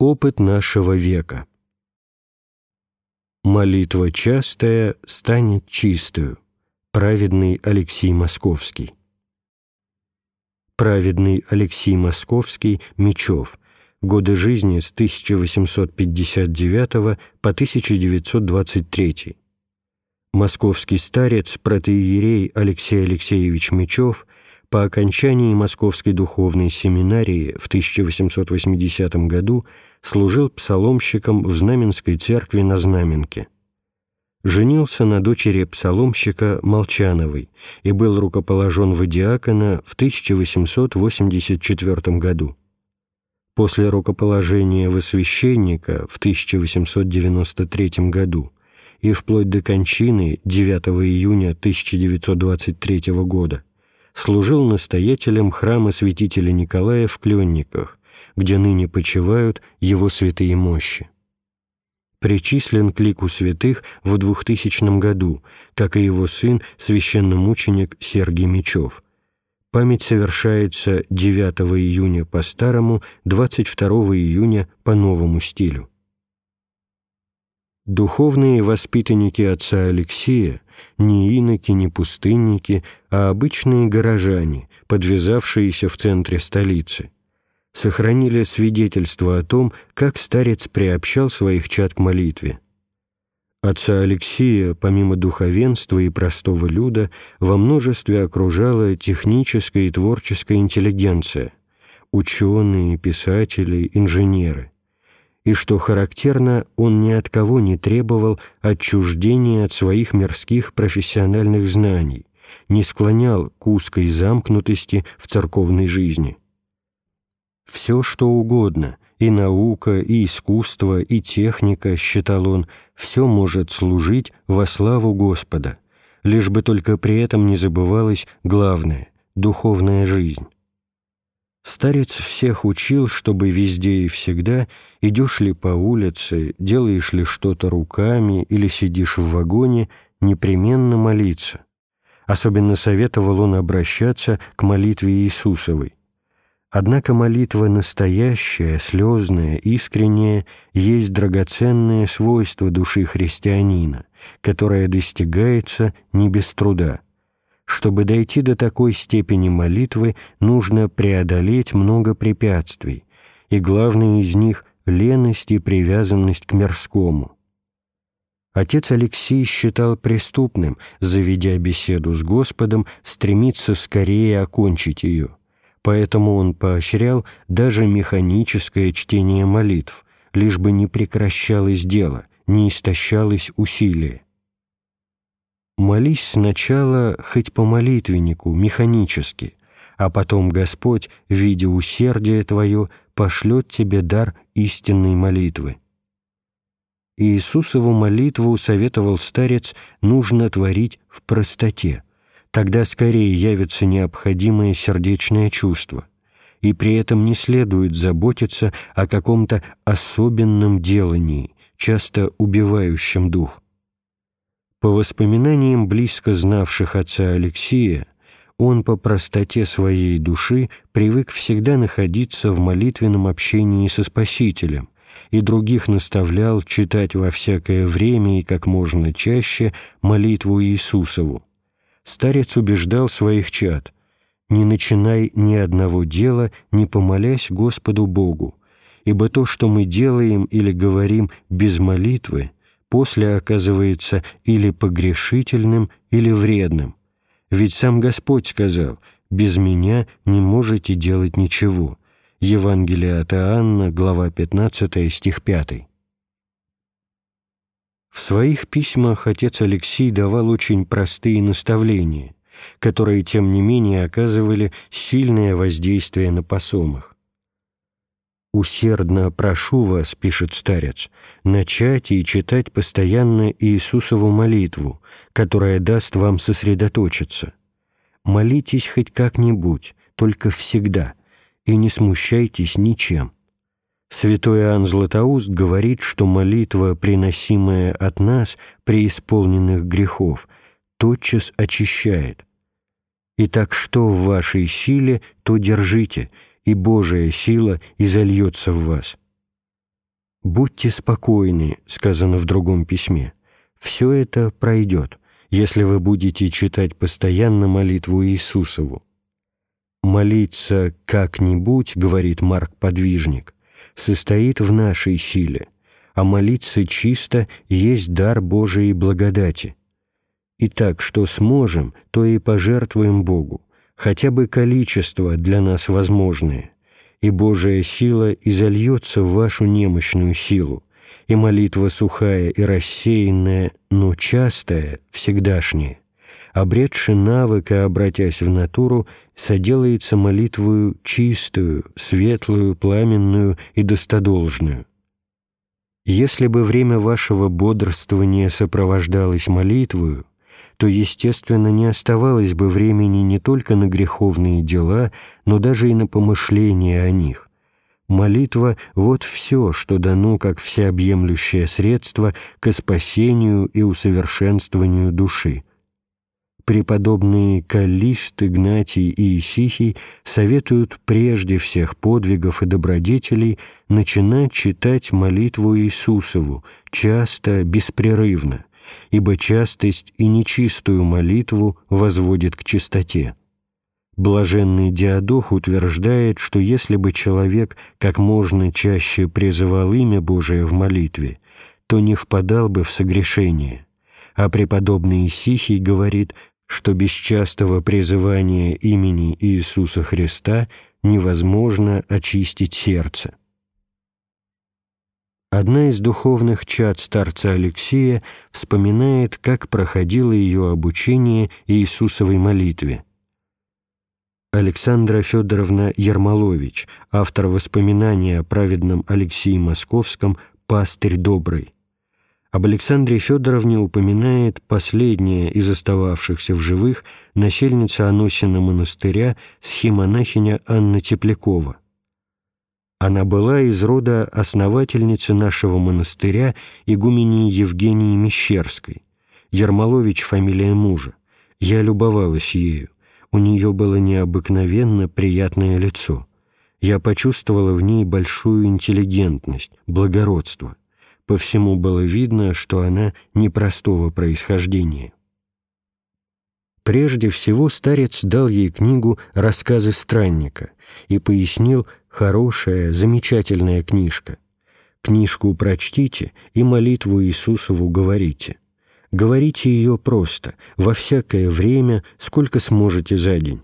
Опыт нашего века. Молитва частая станет чистою. Праведный Алексей Московский. Праведный Алексей Московский, Мечев. Годы жизни с 1859 по 1923. Московский старец, протеерей Алексей Алексеевич Мечев – по окончании Московской духовной семинарии в 1880 году служил псаломщиком в Знаменской церкви на Знаменке. Женился на дочери псаломщика Молчановой и был рукоположен в диакона в 1884 году. После рукоположения в священника в 1893 году и вплоть до кончины 9 июня 1923 года служил настоятелем храма святителя Николая в Кленниках, где ныне почивают его святые мощи. Причислен к лику святых в 2000 году, как и его сын, священномученик Сергий Мечев. Память совершается 9 июня по старому, 22 июня по новому стилю. Духовные воспитанники отца Алексея не иноки, не пустынники, а обычные горожане, подвязавшиеся в центре столицы, сохранили свидетельство о том, как старец приобщал своих чад к молитве. Отца Алексея, помимо духовенства и простого люда, во множестве окружала техническая и творческая интеллигенция, ученые, писатели, инженеры – и, что характерно, он ни от кого не требовал отчуждения от своих мирских профессиональных знаний, не склонял к узкой замкнутости в церковной жизни. Все, что угодно, и наука, и искусство, и техника, считал он, все может служить во славу Господа, лишь бы только при этом не забывалось главное – духовная жизнь. Старец всех учил, чтобы везде и всегда, идешь ли по улице, делаешь ли что-то руками или сидишь в вагоне, непременно молиться. Особенно советовал он обращаться к молитве Иисусовой. Однако молитва настоящая, слезная, искренняя, есть драгоценное свойство души христианина, которое достигается не без труда – чтобы дойти до такой степени молитвы, нужно преодолеть много препятствий, и главное из них — леность и привязанность к мирскому. Отец Алексей считал преступным, заведя беседу с Господом, стремиться скорее окончить ее. Поэтому он поощрял даже механическое чтение молитв, лишь бы не прекращалось дело, не истощалось усилие. Молись сначала хоть по молитвеннику, механически, а потом Господь, видя усердие твое, пошлет тебе дар истинной молитвы. Иисусову молитву советовал старец нужно творить в простоте, тогда скорее явится необходимое сердечное чувство, и при этом не следует заботиться о каком-то особенном делании, часто убивающем дух. По воспоминаниям близко знавших отца Алексея, он по простоте своей души привык всегда находиться в молитвенном общении со Спасителем и других наставлял читать во всякое время и как можно чаще молитву Иисусову. Старец убеждал своих чад «Не начинай ни одного дела, не помолясь Господу Богу, ибо то, что мы делаем или говорим без молитвы – после оказывается или погрешительным, или вредным. Ведь сам Господь сказал «без меня не можете делать ничего». Евангелие от Иоанна, глава 15, стих 5. В своих письмах отец Алексей давал очень простые наставления, которые, тем не менее, оказывали сильное воздействие на посомах. «Усердно прошу вас, — пишет старец, — начать и читать постоянно Иисусову молитву, которая даст вам сосредоточиться. Молитесь хоть как-нибудь, только всегда, и не смущайтесь ничем. Святой Иоанн Златоуст говорит, что молитва, приносимая от нас при исполненных грехов, тотчас очищает. Итак, что в вашей силе, то держите — и Божия сила изольется в вас. «Будьте спокойны», — сказано в другом письме, — «все это пройдет, если вы будете читать постоянно молитву Иисусову. «Молиться как-нибудь, — говорит Марк-подвижник, — состоит в нашей силе, а молиться чисто есть дар Божией благодати. Итак, что сможем, то и пожертвуем Богу, хотя бы количество для нас возможное, и Божия сила изольется в вашу немощную силу, и молитва сухая и рассеянная, но частая, всегдашняя, обретши навык и обратясь в натуру, соделается молитвою чистую, светлую, пламенную и достодолжную. Если бы время вашего бодрствования сопровождалось молитвою, то, естественно, не оставалось бы времени не только на греховные дела, но даже и на помышления о них. Молитва — вот все, что дано как всеобъемлющее средство к спасению и усовершенствованию души. Преподобные Каллист, Игнатий и Исихий советуют прежде всех подвигов и добродетелей начинать читать молитву Иисусову, часто, беспрерывно, ибо частость и нечистую молитву возводит к чистоте. Блаженный Диадох утверждает, что если бы человек как можно чаще призывал имя Божие в молитве, то не впадал бы в согрешение. А преподобный Исихий говорит, что без частого призывания имени Иисуса Христа невозможно очистить сердце. Одна из духовных чад старца Алексея вспоминает, как проходило ее обучение Иисусовой молитве – Александра Федоровна Ермолович, автор воспоминания о праведном Алексее Московском «Пастырь добрый». Об Александре Федоровне упоминает последняя из остававшихся в живых насельница Аносина монастыря схимонахиня Анна Теплякова. Она была из рода основательницы нашего монастыря игумени Евгении Мещерской. Ермолович – фамилия мужа. Я любовалась ею у нее было необыкновенно приятное лицо. Я почувствовала в ней большую интеллигентность, благородство. По всему было видно, что она непростого происхождения. Прежде всего старец дал ей книгу «Рассказы странника» и пояснил «хорошая, замечательная книжка». Книжку прочтите и молитву Иисусову говорите. Говорите ее просто, во всякое время, сколько сможете за день.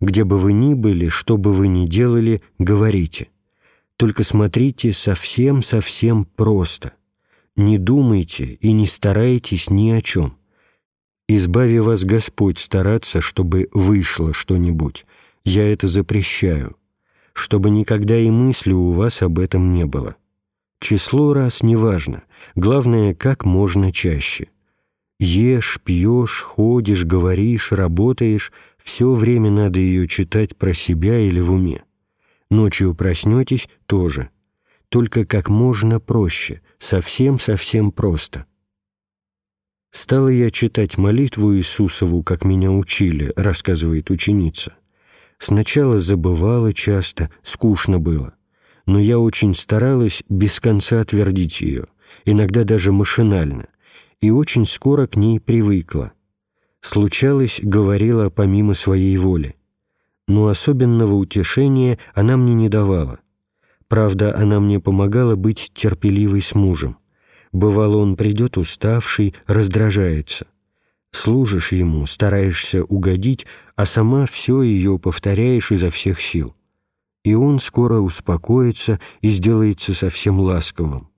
Где бы вы ни были, что бы вы ни делали, говорите. Только смотрите совсем-совсем просто. Не думайте и не старайтесь ни о чем. Избави вас Господь стараться, чтобы вышло что-нибудь. Я это запрещаю. Чтобы никогда и мысли у вас об этом не было. Число раз не важно, главное, как можно чаще. Ешь, пьешь, ходишь, говоришь, работаешь, все время надо ее читать про себя или в уме. Ночью проснетесь — тоже. Только как можно проще, совсем-совсем просто. «Стала я читать молитву Иисусову, как меня учили», — рассказывает ученица. «Сначала забывала часто, скучно было, но я очень старалась без конца твердить ее, иногда даже машинально, и очень скоро к ней привыкла. Случалось, говорила помимо своей воли. Но особенного утешения она мне не давала. Правда, она мне помогала быть терпеливой с мужем. Бывало, он придет уставший, раздражается. Служишь ему, стараешься угодить, а сама все ее повторяешь изо всех сил. И он скоро успокоится и сделается совсем ласковым.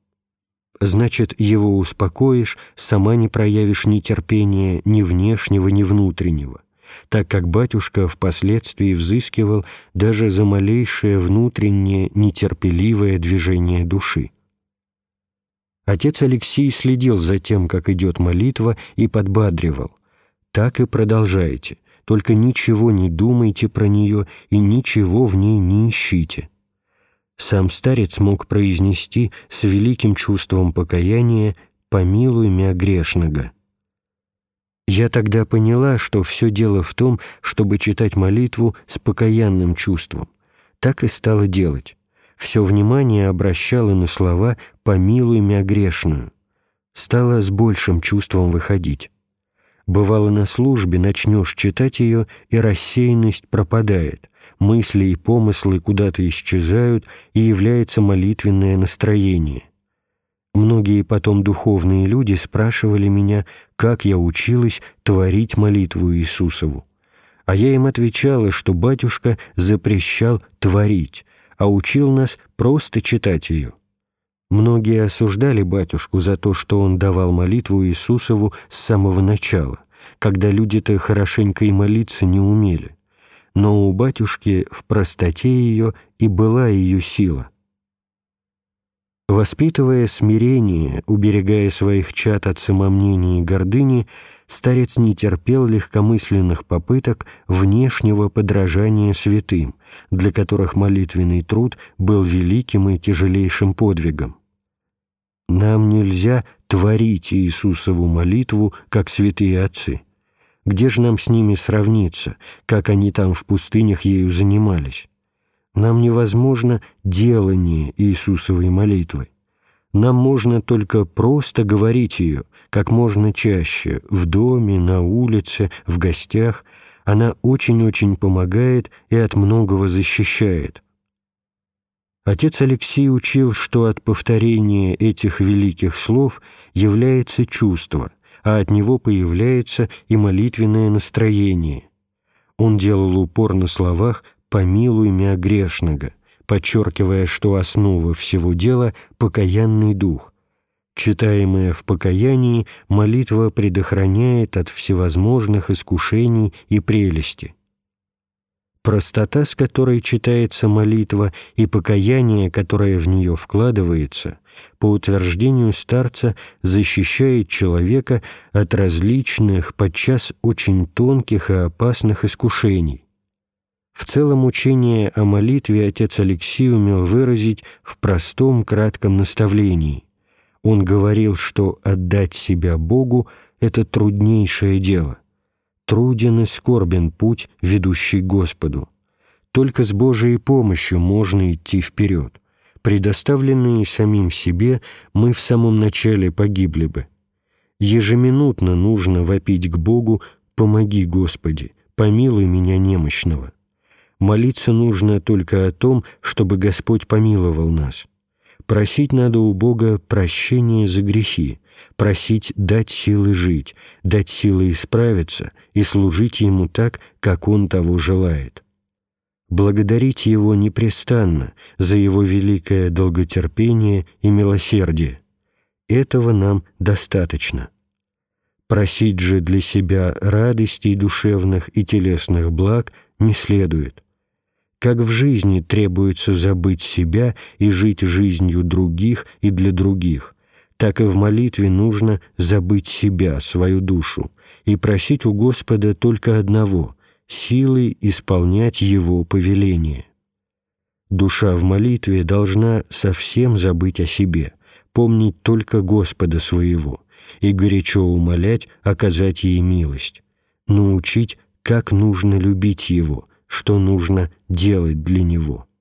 Значит, его успокоишь, сама не проявишь ни терпения ни внешнего, ни внутреннего, так как батюшка впоследствии взыскивал даже за малейшее внутреннее нетерпеливое движение души. Отец Алексей следил за тем, как идет молитва, и подбадривал. «Так и продолжайте, только ничего не думайте про нее и ничего в ней не ищите» сам старец мог произнести с великим чувством покаяния «помилуй мя грешного». Я тогда поняла, что все дело в том, чтобы читать молитву с покаянным чувством. Так и стала делать. все внимание обращала на слова «помилуй мя грешную». Стала с большим чувством выходить. Бывало, на службе начнешь читать ее, и рассеянность пропадает, мысли и помыслы куда-то исчезают, и является молитвенное настроение. Многие потом духовные люди спрашивали меня, как я училась творить молитву Иисусову. А я им отвечала, что батюшка запрещал творить, а учил нас просто читать ее. Многие осуждали батюшку за то, что он давал молитву Иисусову с самого начала, когда люди-то хорошенько и молиться не умели. Но у батюшки в простоте ее и была ее сила. Воспитывая смирение, уберегая своих чад от самомнения и гордыни, старец не терпел легкомысленных попыток внешнего подражания святым, для которых молитвенный труд был великим и тяжелейшим подвигом. Нам нельзя творить Иисусову молитву, как святые отцы. Где же нам с ними сравниться, как они там в пустынях ею занимались? Нам невозможно делание Иисусовой молитвы. Нам можно только просто говорить ее, как можно чаще, в доме, на улице, в гостях. Она очень-очень помогает и от многого защищает. Отец Алексей учил, что от повторения этих великих слов является чувство, а от него появляется и молитвенное настроение. Он делал упор на словах «помилуй мя грешного», подчеркивая, что основа всего дела — покаянный дух. Читаемая в покаянии, молитва предохраняет от всевозможных искушений и прелести. Простота, с которой читается молитва, и покаяние, которое в нее вкладывается, по утверждению старца, защищает человека от различных, подчас очень тонких и опасных искушений, в целом учение о молитве отец Алексий умел выразить в простом кратком наставлении. Он говорил, что отдать себя Богу — это труднейшее дело. Труден и скорбен путь, ведущий Господу. Только с Божией помощью можно идти вперед. Предоставленные самим себе, мы в самом начале погибли бы. Ежеминутно нужно вопить к Богу «Помоги, Господи, помилуй меня немощного». Молиться нужно только о том, чтобы Господь помиловал нас. Просить надо у Бога прощения за грехи, просить дать силы жить, дать силы исправиться и служить Ему так, как Он того желает. Благодарить Его непрестанно за Его великое долготерпение и милосердие. Этого нам достаточно. Просить же для себя радостей душевных и телесных благ не следует. Как в жизни требуется забыть себя и жить жизнью других и для других, так и в молитве нужно забыть себя, свою душу, и просить у Господа только одного — силой исполнять Его повеление. Душа в молитве должна совсем забыть о себе, помнить только Господа своего и горячо умолять оказать ей милость, научить, как нужно любить Его — что нужно делать для него –